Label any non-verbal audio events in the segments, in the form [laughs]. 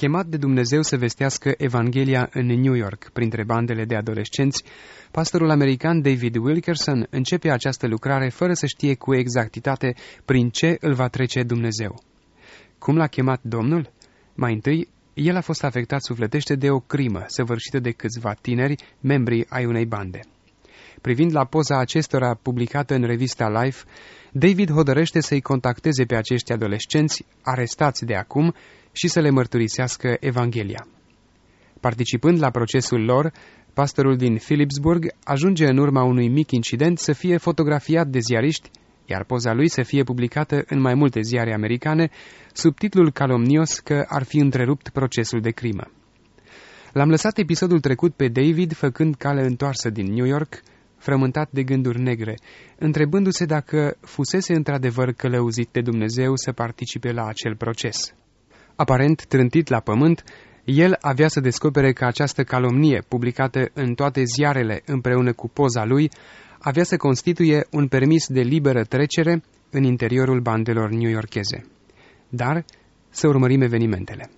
Chemat de Dumnezeu să vestească Evanghelia în New York, printre bandele de adolescenți, pastorul american David Wilkerson începe această lucrare fără să știe cu exactitate prin ce îl va trece Dumnezeu. Cum l-a chemat Domnul? Mai întâi, el a fost afectat sufletește de o crimă săvârșită de câțiva tineri, membri ai unei bande. Privind la poza acestora publicată în revista Life, David hotărăște să-i contacteze pe acești adolescenți, arestați de acum, și să le mărturisească Evanghelia. Participând la procesul lor, pastorul din Philipsburg ajunge în urma unui mic incident să fie fotografiat de ziariști, iar poza lui să fie publicată în mai multe ziare americane, sub titlul calomnios că ar fi întrerupt procesul de crimă. L-am lăsat episodul trecut pe David făcând cale întoarsă din New York, frământat de gânduri negre, întrebându-se dacă fusese într-adevăr călăuzit de Dumnezeu să participe la acel proces. Aparent trântit la pământ, el avea să descopere că această calomnie, publicată în toate ziarele împreună cu poza lui, avea să constituie un permis de liberă trecere în interiorul bandelor newyorkeze. Dar să urmărim evenimentele.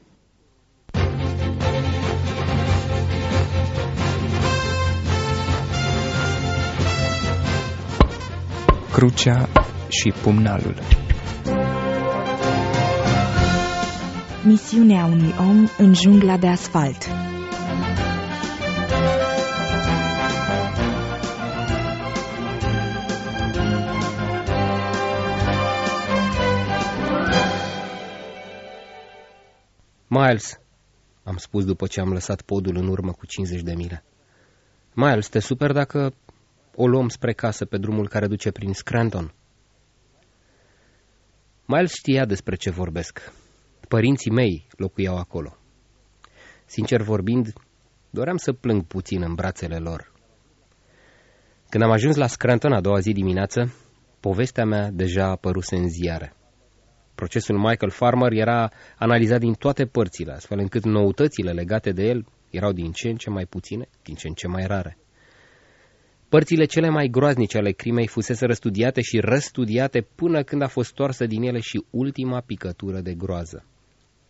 Crucea și pumnalul Misiunea unui om în jungla de asfalt Miles, am spus după ce am lăsat podul în urmă cu 50 de mile. Miles, te super dacă o luăm spre casă pe drumul care duce prin Scranton. Miles știa despre ce vorbesc. Părinții mei locuiau acolo. Sincer vorbind, doream să plâng puțin în brațele lor. Când am ajuns la Scranton a doua zi dimineață, povestea mea deja a apăruse în ziare. Procesul Michael Farmer era analizat din toate părțile, astfel încât noutățile legate de el erau din ce în ce mai puține, din ce în ce mai rare. Părțile cele mai groaznice ale crimei fusese răstudiate și răstudiate până când a fost toarsă din ele și ultima picătură de groază.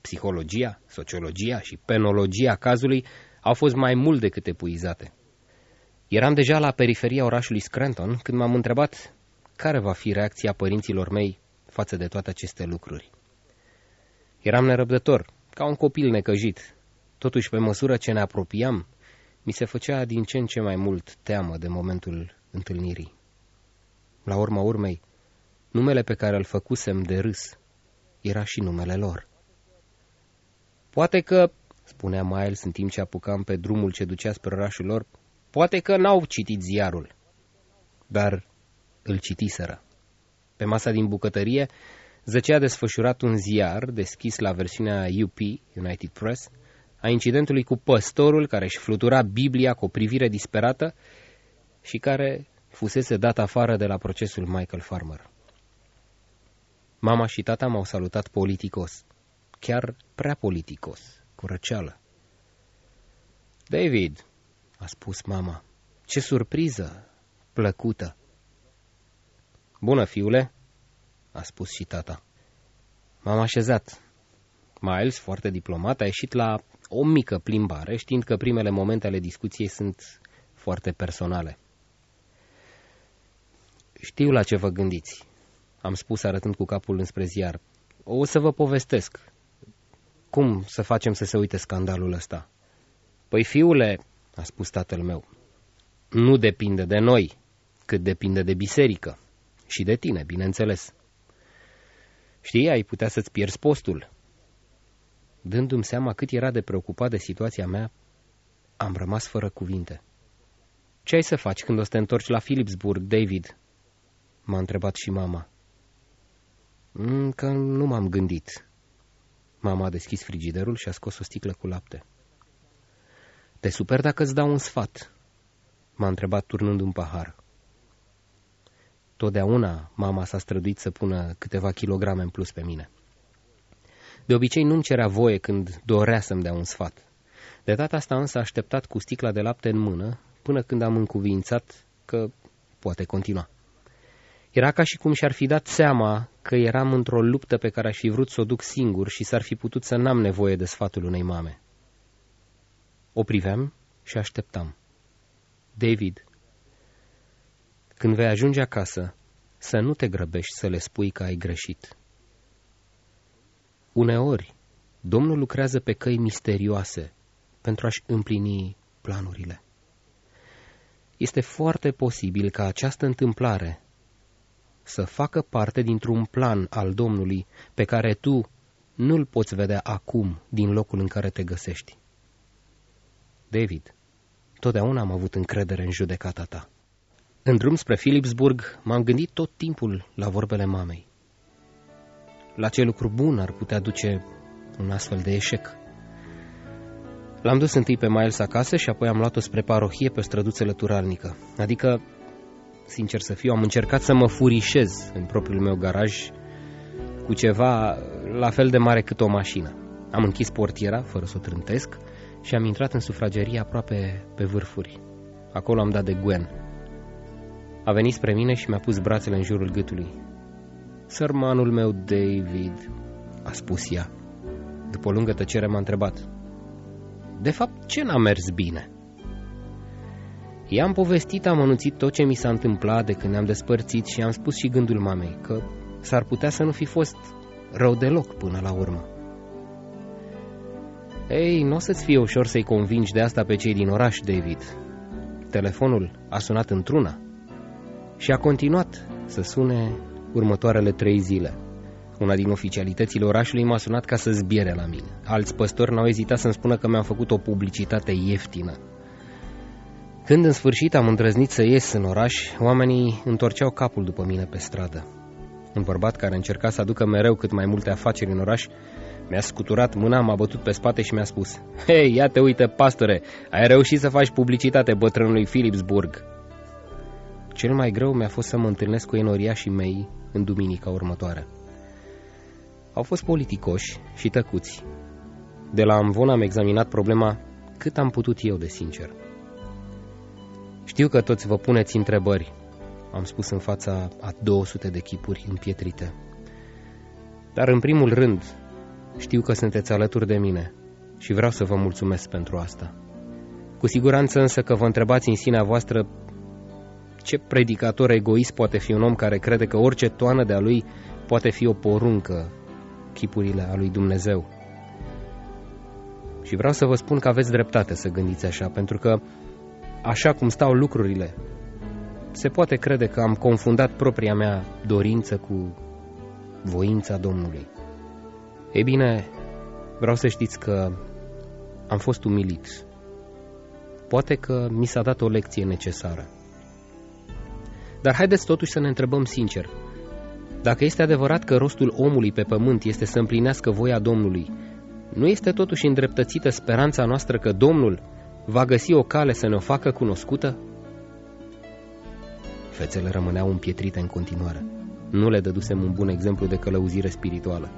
Psihologia, sociologia și penologia cazului au fost mai mult decât epuizate. Eram deja la periferia orașului Scranton când m-am întrebat care va fi reacția părinților mei față de toate aceste lucruri. Eram nerăbdător, ca un copil necăjit. Totuși, pe măsură ce ne apropiam, mi se făcea din ce în ce mai mult teamă de momentul întâlnirii. La urma urmei, numele pe care îl făcusem de râs era și numele lor. Poate că, spunea Miles în timp ce apucam pe drumul ce ducea spre orașul lor, poate că n-au citit ziarul, dar îl citiseră. Pe masa din bucătărie zăcea desfășurat un ziar deschis la versiunea UP, United Press, a incidentului cu păstorul care își flutura Biblia cu o privire disperată și care fusese dat afară de la procesul Michael Farmer. Mama și tata m-au salutat politicos, chiar prea politicos, cu răceală. David, a spus mama, ce surpriză, plăcută. Bună, fiule, a spus și tata. M-am așezat. Miles, foarte diplomat, a ieșit la o mică plimbare, știind că primele momente ale discuției sunt foarte personale. Știu la ce vă gândiți, am spus arătând cu capul înspre ziar. O să vă povestesc. Cum să facem să se uite scandalul ăsta? Păi, fiule, a spus tatăl meu, nu depinde de noi, cât depinde de biserică. Și de tine, bineînțeles. Știi, ai putea să-ți pierzi postul. Dându-mi seama cât era de preocupat de situația mea, am rămas fără cuvinte. Ce ai să faci când o să te întorci la Philipsburg, David?" m-a întrebat și mama. Mm, că nu m-am gândit." Mama a deschis frigiderul și a scos o sticlă cu lapte. Te super dacă îți dau un sfat?" m-a întrebat turnând un pahar. Totdeauna mama s-a străduit să pună câteva kilograme în plus pe mine. De obicei nu-mi cerea voie când dorea să-mi dea un sfat. De data asta însă a așteptat cu sticla de lapte în mână până când am încuvințat că poate continua. Era ca și cum și-ar fi dat seama că eram într-o luptă pe care aș fi vrut să o duc singur și s-ar fi putut să n-am nevoie de sfatul unei mame. O priveam și așteptam. David, când vei ajunge acasă, să nu te grăbești să le spui că ai greșit. Uneori, Domnul lucrează pe căi misterioase pentru a-și împlini planurile. Este foarte posibil ca această întâmplare să facă parte dintr-un plan al Domnului pe care tu nu-l poți vedea acum din locul în care te găsești. David, totdeauna am avut încredere în judecata ta. În drum spre Philipsburg m-am gândit tot timpul la vorbele mamei. La ce lucru bun ar putea duce un astfel de eșec? L-am dus întâi pe Miles acasă și apoi am luat-o spre parohie pe o străduță lăturalnică. Adică, sincer să fiu, am încercat să mă furișez în propriul meu garaj cu ceva la fel de mare cât o mașină. Am închis portiera, fără să o trântesc, și am intrat în sufragerie aproape pe vârfuri. Acolo am dat de Gwen. A venit spre mine și mi-a pus brațele în jurul gâtului. Sărmanul meu, David, a spus ea. După o lungă tăcere m-a întrebat. De fapt, ce n-a mers bine? I-am povestit amănunțit tot ce mi s-a întâmplat de când ne-am despărțit și am spus și gândul mamei, că s-ar putea să nu fi fost rău deloc până la urmă. Ei, nu o să-ți fie ușor să-i convingi de asta pe cei din oraș, David. Telefonul a sunat într-una și a continuat să sune următoarele trei zile. Una din oficialitățile orașului m-a sunat ca să zbiere la mine. Alți păstori n-au ezitat să-mi spună că mi-am făcut o publicitate ieftină. Când în sfârșit am îndrăznit să ies în oraș, oamenii întorceau capul după mine pe stradă. Un bărbat care încerca să aducă mereu cât mai multe afaceri în oraș mi-a scuturat mâna, m-a bătut pe spate și mi-a spus Hei, ia te uite, pastore, ai reușit să faci publicitate bătrânului Philipsburg. Cel mai greu mi-a fost să mă întâlnesc cu enoriașii mei în duminica următoare. Au fost politicoși și tăcuți. De la Amvon am examinat problema cât am putut eu de sincer. Știu că toți vă puneți întrebări, am spus în fața a 200 de chipuri împietrite. Dar în primul rând, știu că sunteți alături de mine și vreau să vă mulțumesc pentru asta. Cu siguranță însă că vă întrebați în sinea voastră ce predicator egoist poate fi un om care crede că orice toană de-a lui poate fi o poruncă, chipurile a lui Dumnezeu. Și vreau să vă spun că aveți dreptate să gândiți așa, pentru că așa cum stau lucrurile, se poate crede că am confundat propria mea dorință cu voința Domnului. Ei bine, vreau să știți că am fost umilit. Poate că mi s-a dat o lecție necesară. Dar haideți totuși să ne întrebăm sincer. Dacă este adevărat că rostul omului pe pământ este să împlinească voia Domnului, nu este totuși îndreptățită speranța noastră că Domnul va găsi o cale să ne o facă cunoscută? Fețele rămâneau împietrite în continuare. Nu le dădusem un bun exemplu de călăuzire spirituală.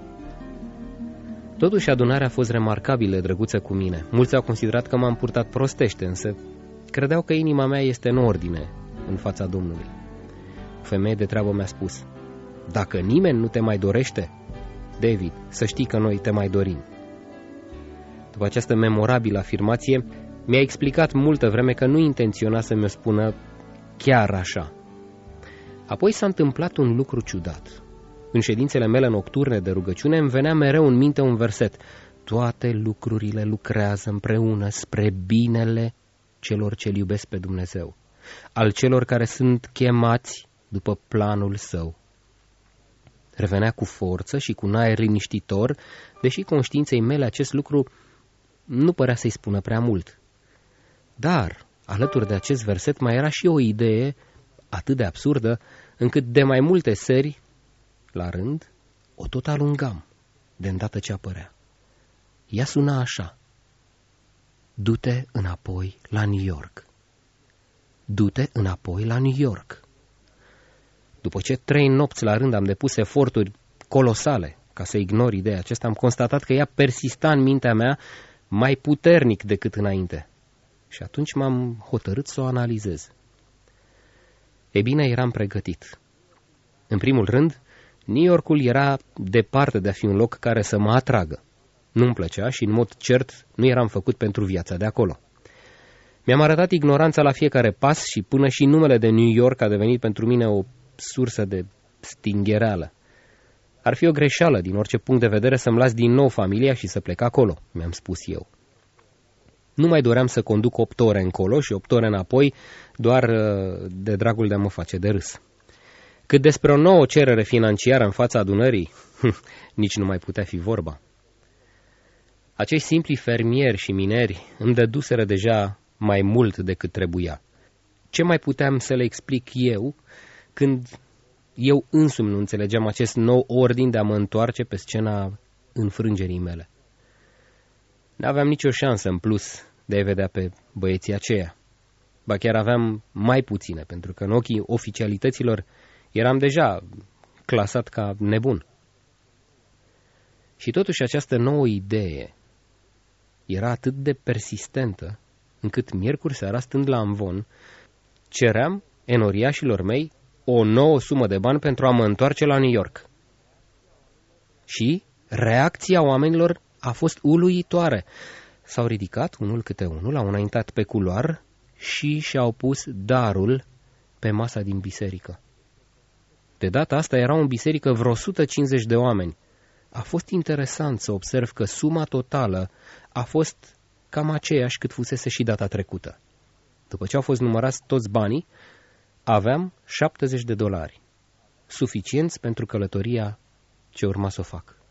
Totuși, adunarea a fost remarcabil de drăguță cu mine. Mulți au considerat că m-am purtat prostește, însă credeau că inima mea este în ordine în fața Domnului. O femeie de treabă mi-a spus, Dacă nimeni nu te mai dorește, David, să știi că noi te mai dorim. După această memorabilă afirmație, mi-a explicat multă vreme că nu intenționa să mi-o spună chiar așa. Apoi s-a întâmplat un lucru ciudat. În ședințele mele nocturne de rugăciune îmi venea mereu în minte un verset. Toate lucrurile lucrează împreună spre binele celor ce iubesc pe Dumnezeu, al celor care sunt chemați după planul său. Revenea cu forță și cu un aer liniștitor, deși conștiinței mele acest lucru nu părea să-i spună prea mult. Dar, alături de acest verset, mai era și o idee atât de absurdă, încât de mai multe seri la rând, o tot alungam, de îndată ce apărea. Ea suna așa. Du-te înapoi la New York. Du-te înapoi la New York. După ce trei nopți la rând am depus eforturi colosale ca să ignor ideea aceasta, am constatat că ea persista în mintea mea mai puternic decât înainte. Și atunci m-am hotărât să o analizez. E bine, eram pregătit. În primul rând, New Yorkul era departe de a fi un loc care să mă atragă. Nu-mi plăcea și, în mod cert, nu eram făcut pentru viața de acolo. Mi-am arătat ignoranța la fiecare pas și până și numele de New York a devenit pentru mine o sursă de stinghereală. Ar fi o greșeală, din orice punct de vedere, să-mi las din nou familia și să plec acolo, mi-am spus eu. Nu mai doream să conduc opt ore încolo și opt ore înapoi, doar uh, de dragul de a mă face de râs. Cât despre o nouă cerere financiară în fața adunării, [laughs] nici nu mai putea fi vorba. Acești simpli fermieri și mineri îmi dăduseră deja mai mult decât trebuia. Ce mai puteam să le explic eu când eu însumi nu înțelegeam acest nou ordin de a mă întoarce pe scena înfrângerii mele? N-aveam nicio șansă în plus de a vedea pe băieții aceia. Ba chiar aveam mai puține, pentru că în ochii oficialităților eram deja clasat ca nebun. Și totuși această nouă idee era atât de persistentă, încât miercuri seara, stând la Amvon, ceream enoriașilor mei o nouă sumă de bani pentru a mă întoarce la New York. Și reacția oamenilor a fost uluitoare. S-au ridicat unul câte unul, au înaintat pe culoar și și-au pus darul pe masa din biserică. De data asta erau în biserică vreo 150 de oameni. A fost interesant să observ că suma totală a fost cam aceeași cât fusese și data trecută. După ce au fost numărați toți banii, aveam 70 de dolari, suficienți pentru călătoria ce urma să o fac.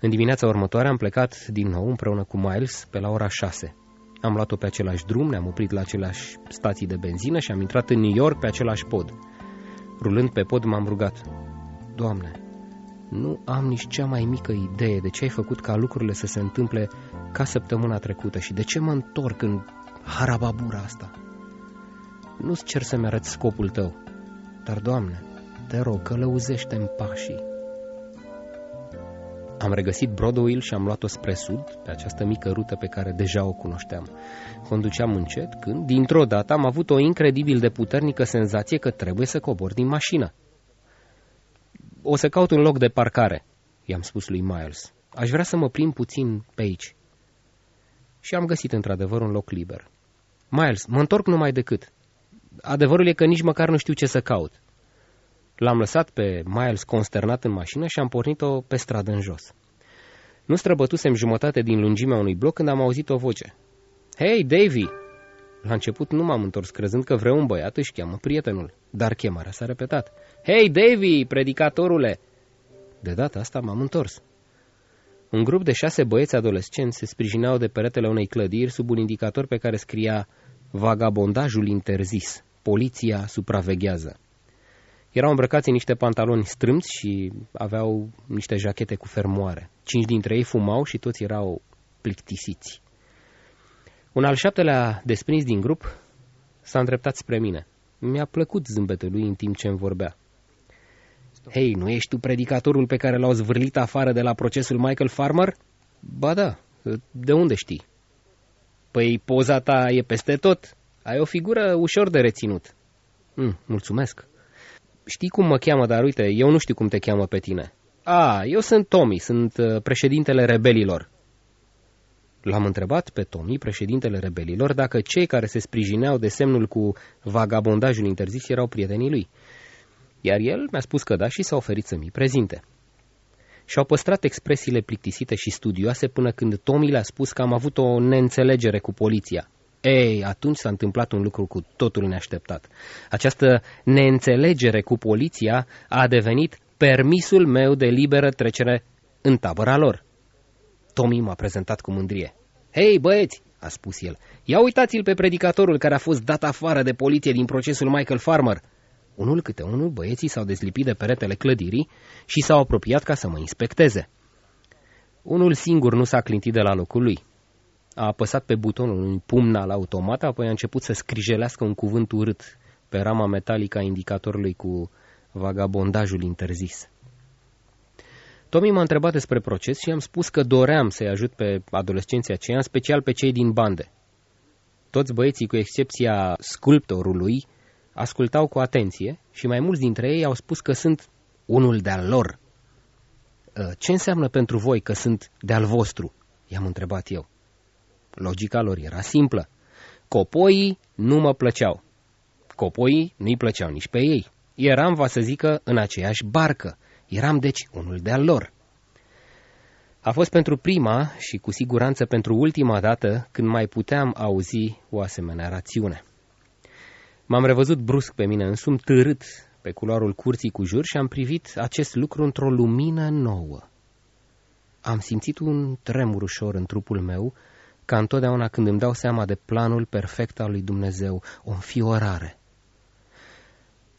În dimineața următoare am plecat din nou împreună cu Miles pe la ora 6. Am luat-o pe același drum, ne-am oprit la aceleași stații de benzină și am intrat în New York pe același pod. Rulând pe pod m-am rugat. Doamne, nu am nici cea mai mică idee de ce ai făcut ca lucrurile să se întâmple ca săptămâna trecută și de ce mă întorc în harababura asta. Nu-ți cer să-mi arăți scopul tău, dar, Doamne, te rog, călăuzește-mi pașii. Am regăsit Broadway și am luat-o spre sud, pe această mică rută pe care deja o cunoșteam. Conduceam încet când, dintr-o dată, am avut o incredibil de puternică senzație că trebuie să cobor din mașină. O să caut un loc de parcare, i-am spus lui Miles. Aș vrea să mă plimb puțin pe aici. Și am găsit într-adevăr un loc liber. Miles, mă întorc numai decât. Adevărul e că nici măcar nu știu ce să caut. L-am lăsat pe Miles consternat în mașină și am pornit-o pe stradă în jos. Nu străbătusem jumătate din lungimea unui bloc când am auzit o voce. Hei, Davy! La început nu m-am întors crezând că vreau un băiat își cheamă prietenul, dar chemarea s-a repetat. Hei, Davy, predicatorule! De data asta m-am întors. Un grup de șase băieți adolescenți se sprijineau de peretele unei clădiri sub un indicator pe care scria Vagabondajul interzis. Poliția supraveghează. Erau îmbrăcați în niște pantaloni strâmți și aveau niște jachete cu fermoare. Cinci dintre ei fumau și toți erau plictisiți. Un al șaptelea desprins din grup s-a îndreptat spre mine. Mi-a plăcut zâmbetul lui în timp ce îmi vorbea. Hei, nu ești tu predicatorul pe care l-au zvârlit afară de la procesul Michael Farmer? Ba da, de unde știi? Păi poza ta e peste tot. Ai o figură ușor de reținut. Mm, mulțumesc. Știi cum mă cheamă, dar uite, eu nu știu cum te cheamă pe tine. A, eu sunt Tommy, sunt uh, președintele rebelilor. L-am întrebat pe Tommy, președintele rebelilor, dacă cei care se sprijineau de semnul cu vagabondajul interzis erau prietenii lui. Iar el mi-a spus că da și s-a oferit să mi prezinte. Și-au păstrat expresiile plictisite și studioase până când Tommy le-a spus că am avut o neînțelegere cu poliția. Ei, atunci s-a întâmplat un lucru cu totul neașteptat. Această neînțelegere cu poliția a devenit permisul meu de liberă trecere în tabăra lor. Tommy m-a prezentat cu mândrie. Hei, băieți, a spus el, ia uitați-l pe predicatorul care a fost dat afară de poliție din procesul Michael Farmer. Unul câte unul, băieții s-au dezlipit de peretele clădirii și s-au apropiat ca să mă inspecteze. Unul singur nu s-a clintit de la locul lui. A apăsat pe butonul unui pumn al automat, apoi a început să scrijelească un cuvânt urât pe rama metalică a indicatorului cu vagabondajul interzis. Tommy m-a întrebat despre proces și am spus că doream să-i ajut pe adolescenții aceia, în special pe cei din bande. Toți băieții, cu excepția sculptorului, ascultau cu atenție și mai mulți dintre ei au spus că sunt unul de-al lor. Ă, ce înseamnă pentru voi că sunt de-al vostru? I-am întrebat eu. Logica lor era simplă. Copoii nu mă plăceau. Copoii nu-i plăceau nici pe ei. Eram, va să zică, în aceeași barcă. Eram, deci, unul de-al lor. A fost pentru prima și cu siguranță pentru ultima dată când mai puteam auzi o asemenea rațiune. M-am revăzut brusc pe mine însumi târât pe culoarul curții cu jur și am privit acest lucru într-o lumină nouă. Am simțit un tremur ușor în trupul meu, ca întotdeauna când îmi dau seama de planul perfect al lui Dumnezeu, o înfiorare.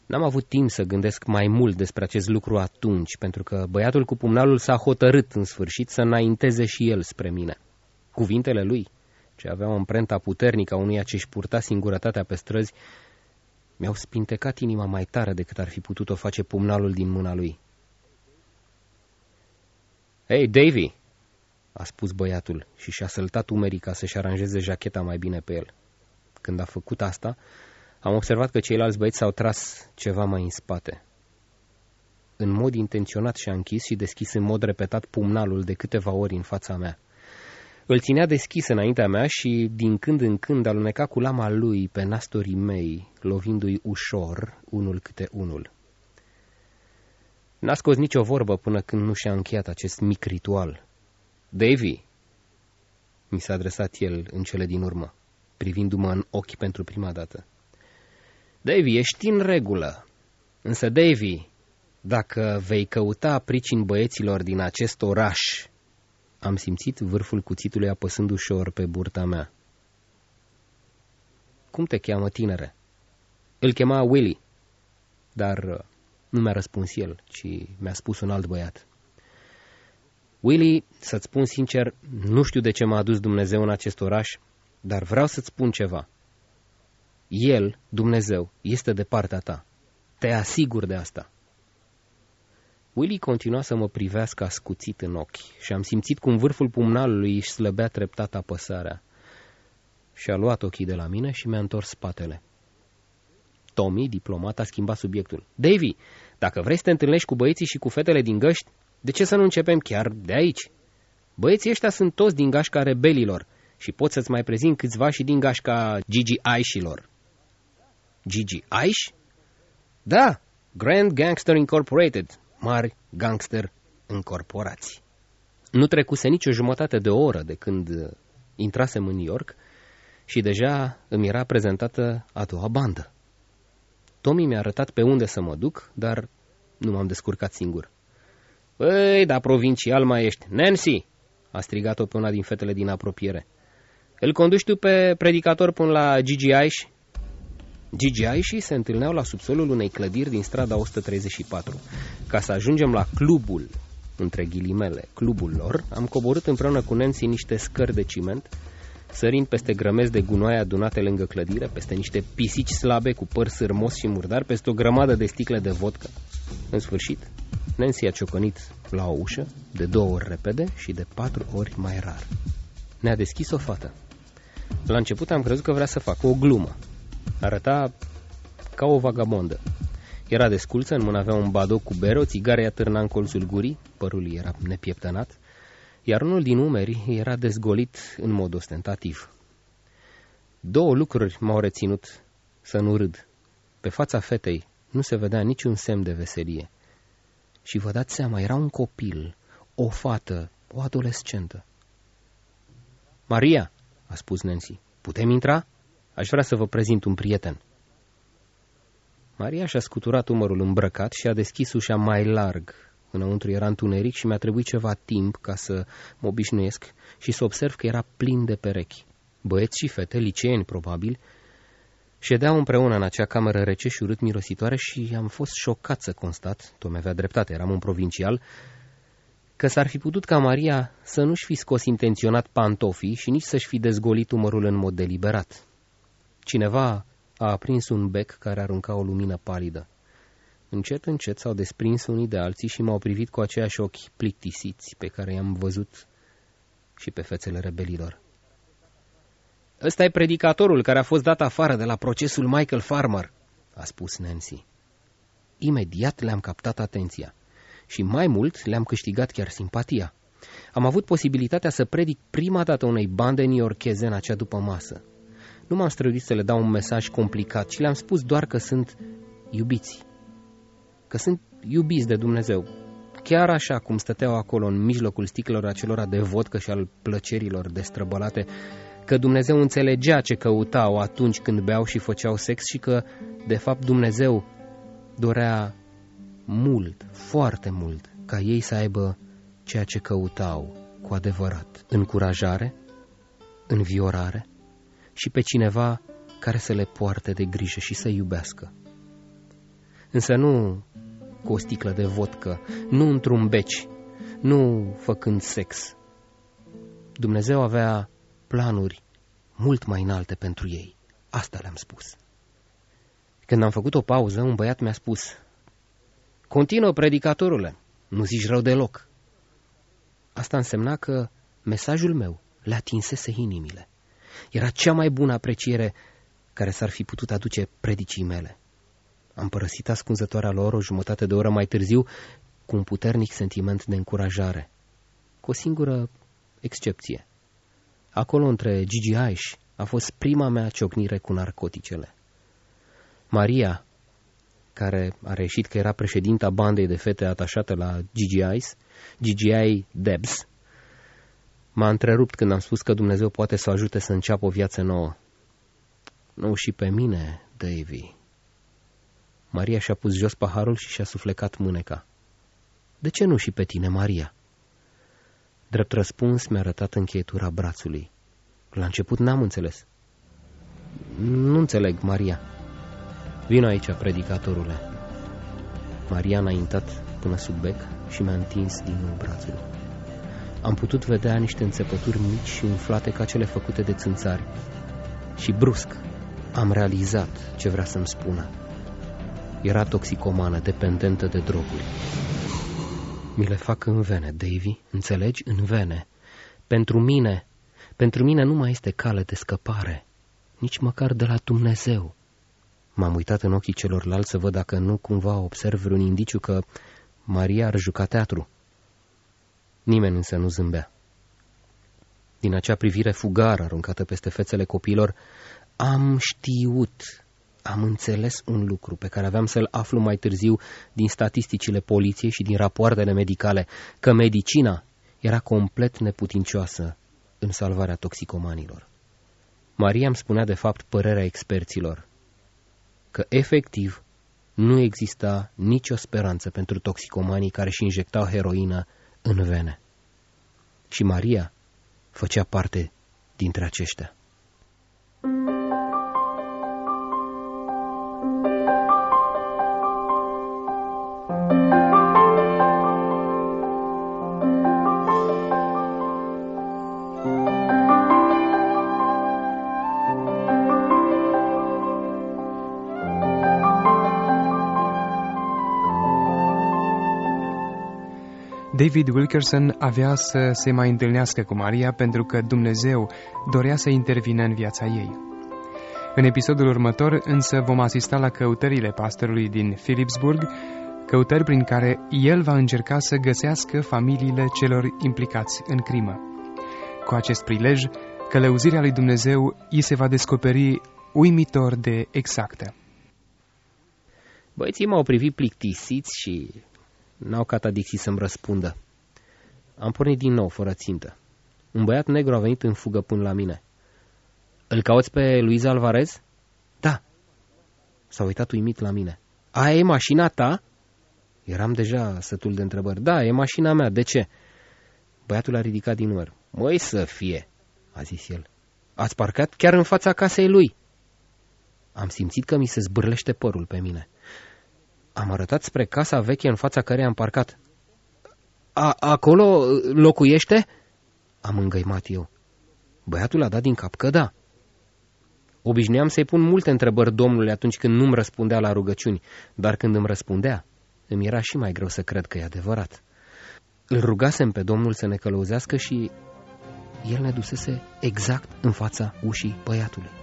N-am avut timp să gândesc mai mult despre acest lucru atunci, pentru că băiatul cu pumnalul s-a hotărât în sfârșit să înainteze și el spre mine. Cuvintele lui, ce aveau amprenta puternică a unuia ce-și purta singurătatea pe străzi, mi-au spintecat inima mai tare decât ar fi putut-o face pumnalul din mâna lui. Hei, Davy!" A spus băiatul și și-a săltat umerii ca să-și aranjeze jacheta mai bine pe el. Când a făcut asta, am observat că ceilalți băieți s-au tras ceva mai în spate. În mod intenționat și-a închis și deschis în mod repetat pumnalul de câteva ori în fața mea. Îl ținea deschis înaintea mea și din când în când aluneca cu lama lui pe nastorii mei, lovindu-i ușor, unul câte unul. N-a scos nicio vorbă până când nu și-a încheiat acest mic ritual. Davy, mi s-a adresat el în cele din urmă, privindu-mă în ochi pentru prima dată. Davy, ești în regulă, însă, Davy, dacă vei căuta pricini băieților din acest oraș, am simțit vârful cuțitului apăsând ușor pe burta mea. Cum te cheamă, tinere? Îl chema Willy, dar uh, nu mi-a răspuns el, ci mi-a spus un alt băiat. Willy, să-ți spun sincer, nu știu de ce m-a adus Dumnezeu în acest oraș, dar vreau să-ți spun ceva. El, Dumnezeu, este de partea ta. Te asigur de asta. Willy continua să mă privească ascuțit în ochi și am simțit cum vârful pumnalului își slăbea treptat apăsarea. Și-a luat ochii de la mine și mi-a întors spatele. Tommy, diplomat, a schimbat subiectul. Davy, dacă vrei să te întâlnești cu băieții și cu fetele din găști, de ce să nu începem chiar de aici? Băieții ăștia sunt toți din gașca rebelilor și pot să-ți mai prezint câțiva și din gașca Gigi Aișilor. Gigi Aiș? Da, Grand Gangster Incorporated, mari gangster încorporați. Nu trecuse nicio jumătate de oră de când intrasem în New York și deja îmi era prezentată a doua bandă. Tommy mi-a arătat pe unde să mă duc, dar nu m-am descurcat singur. Păi, da, provincial mai ești. Nancy!" a strigat-o pe una din fetele din apropiere. Îl conduci tu pe predicator până la Gigi Aish GGI și se întâlneau la subsolul unei clădiri din strada 134. Ca să ajungem la clubul, între ghilimele, clubul lor, am coborât împreună cu Nancy niște scări de ciment, sărind peste grămezi de gunoaie adunate lângă clădire, peste niște pisici slabe cu păr sârmos și murdar, peste o grămadă de sticle de vodcă. În sfârșit, Nancy a ciocănit la o ușă, de două ori repede și de patru ori mai rar. Ne-a deschis o fată. La început am crezut că vrea să facă o glumă, Arăta ca o vagabondă. Era desculță, în mână avea un badoc cu bere, o țigară i-a târna în colțul gurii, părul era nepieptănat, iar unul din umeri era dezgolit în mod ostentativ. Două lucruri m-au reținut să nu râd. Pe fața fetei nu se vedea niciun semn de veselie. Și vă dați seama, era un copil, o fată, o adolescentă. Maria, a spus Nancy, putem intra? Aș vrea să vă prezint un prieten. Maria și-a scuturat umărul îmbrăcat și a deschis ușa mai larg. Înăuntru era întuneric și mi-a trebuit ceva timp ca să mă obișnuiesc și să observ că era plin de perechi. Băieți și fete, liceeni probabil, ședeau împreună în acea cameră rece și urât mirositoare și am fost șocat să constat, Tom avea dreptate, eram un provincial, că s-ar fi putut ca Maria să nu-și fi scos intenționat pantofii și nici să-și fi dezgolit umărul în mod deliberat. Cineva a aprins un bec care arunca o lumină palidă. Încet, încet s-au desprins unii de alții și m-au privit cu aceiași ochi plictisiți pe care i-am văzut și pe fețele rebelilor. Ăsta e predicatorul care a fost dat afară de la procesul Michael Farmer, a a spus Nancy. Imediat le-am captat atenția și mai mult le-am câștigat chiar simpatia. Am avut posibilitatea să predic prima dată unei bande new-yorkeze în acea după masă. Nu m-am străduit să le dau un mesaj complicat, ci le-am spus doar că sunt iubiți. Că sunt iubiți de Dumnezeu. Chiar așa cum stăteau acolo în mijlocul sticlelor acelora de vodcă și al plăcerilor destrăbălate, că Dumnezeu înțelegea ce căutau atunci când beau și făceau sex și că, de fapt, Dumnezeu dorea mult, foarte mult, ca ei să aibă ceea ce căutau cu adevărat. Încurajare, înviorare și pe cineva care să le poarte de grijă și să iubească. Însă nu cu o sticlă de vodcă, nu într-un beci, nu făcând sex. Dumnezeu avea planuri mult mai înalte pentru ei. Asta le-am spus. Când am făcut o pauză, un băiat mi-a spus, Continuă, predicatorule, nu zici rău deloc. Asta însemna că mesajul meu le atinsese inimile. Era cea mai bună apreciere care s-ar fi putut aduce predicii mele. Am părăsit ascunzătoarea lor o jumătate de oră mai târziu cu un puternic sentiment de încurajare, cu o singură excepție. Acolo, între Gigi Aish, a fost prima mea ciocnire cu narcoticele. Maria, care a reșit că era președinta bandei de fete atașată la GGI, GGI Debs, m-a întrerupt când am spus că Dumnezeu poate să o ajute să înceapă o viață nouă. Nu și pe mine, Davy. Maria și-a pus jos paharul și și-a suflecat mâneca. De ce nu și pe tine, Maria? Drept răspuns mi-a arătat încheietura brațului. La început n-am înțeles. Nu înțeleg, Maria. Vino aici, predicatorule. Maria a intrat până sub bec și mi-a întins din nou brațul. Am putut vedea niște înțepături mici și umflate ca cele făcute de țânțari. Și brusc am realizat ce vrea să-mi spună. Era toxicomană, dependentă de droguri. Mi le fac în vene, Davy, înțelegi? În vene. Pentru mine, pentru mine nu mai este cale de scăpare, nici măcar de la Dumnezeu. M-am uitat în ochii celorlalți să văd dacă nu cumva observ vreun indiciu că Maria ar juca teatru. Nimeni însă nu zâmbea. Din acea privire fugară aruncată peste fețele copilor, am știut, am înțeles un lucru pe care aveam să-l aflu mai târziu din statisticile poliției și din rapoartele medicale, că medicina era complet neputincioasă în salvarea toxicomanilor. Maria îmi spunea de fapt părerea experților, că efectiv nu exista nicio speranță pentru toxicomanii care și injectau heroină în vene. Și Maria făcea parte dintre aceștia. David Wilkerson avea să se mai întâlnească cu Maria pentru că Dumnezeu dorea să intervină în viața ei. În episodul următor însă vom asista la căutările pastorului din Philipsburg, căutări prin care el va încerca să găsească familiile celor implicați în crimă. Cu acest prilej, călăuzirea lui Dumnezeu îi se va descoperi uimitor de exactă. Băieții m-au privit plictisiți și N-au catadixii să-mi răspundă. Am pornit din nou, fără țintă. Un băiat negru a venit în fugă până la mine. Îl cauți pe Luiza Alvarez? Da. S-a uitat uimit la mine. Aia e mașina ta? Eram deja sătul de întrebări. Da, e mașina mea. De ce? Băiatul a ridicat din număr. Măi să fie, a zis el. Ați parcat chiar în fața casei lui. Am simțit că mi se zbârlește părul pe mine. Am arătat spre casa veche în fața care am parcat. A, acolo locuiește? Am îngăimat eu. Băiatul a dat din cap că da. Obișnuiam să-i pun multe întrebări domnului atunci când nu-mi răspundea la rugăciuni, dar când îmi răspundea, îmi era și mai greu să cred că e adevărat. Îl rugasem pe domnul să ne călăuzească și el ne dusese exact în fața ușii băiatului.